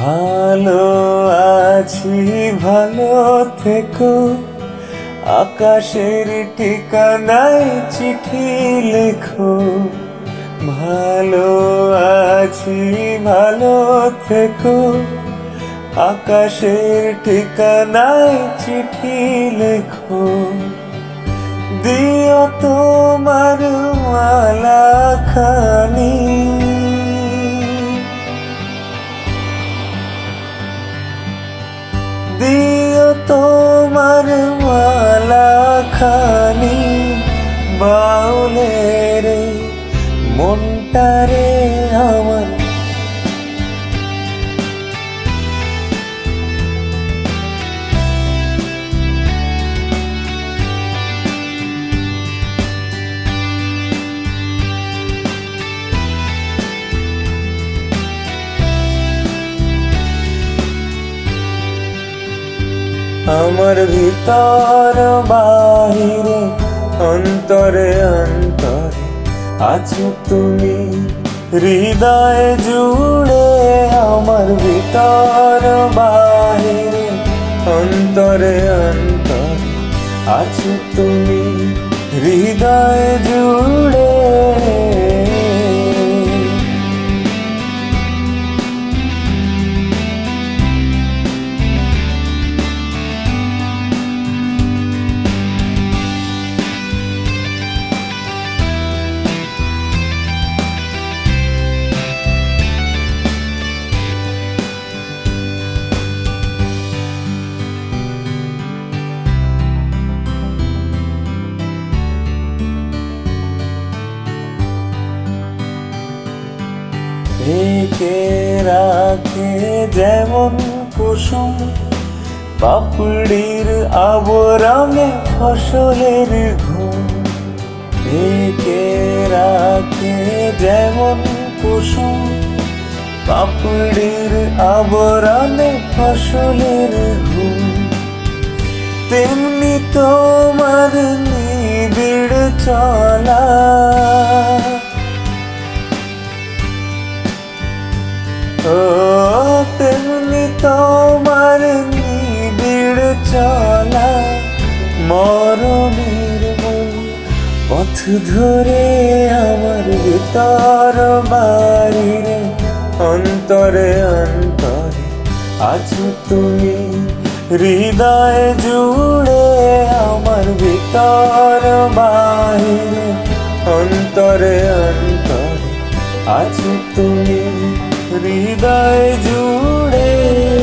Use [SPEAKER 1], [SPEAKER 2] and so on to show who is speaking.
[SPEAKER 1] ভালো আছি, ভালো থেকো। আকাশের ঠিকানায় চিঠি লেখো। ভালো আছি, ভালো থেকো। আকাশের ঠিকানায় চিঠি লেখো। দিও তোমার মালা খানি দিও তোমার মালা খানি বাউলের মনটারে আমার আমার ভিতর বাহিরে, অন্তরে অন্তরে আছো তুমি। হৃদয় জুড়ে আমার ভিতর বাহিরে, অন্তরে অন্তরে আছো তুমি। হৃদয় জুড়ে ঢেকে রাখে যেমন কুসুম, পাপড়ির আবরণে ফসলের ঘুম। ঢেকে রাখে যেমন কুসুম, পাপড়ির আবরণে ফসলের ঘুম। তেমনি তোমার নিবিড় চলা তেমনি তোমার নিবিড় চলা মরণের মূল পথ ধরে আমার ভিতর বাড়িরে অন্তরে অন্তরে আছো তুমি হৃদয় জুড়ে আমার ভিতর বাহিরে অন্তরে অন্তরে আছো তুমি হৃদয় জুড়ে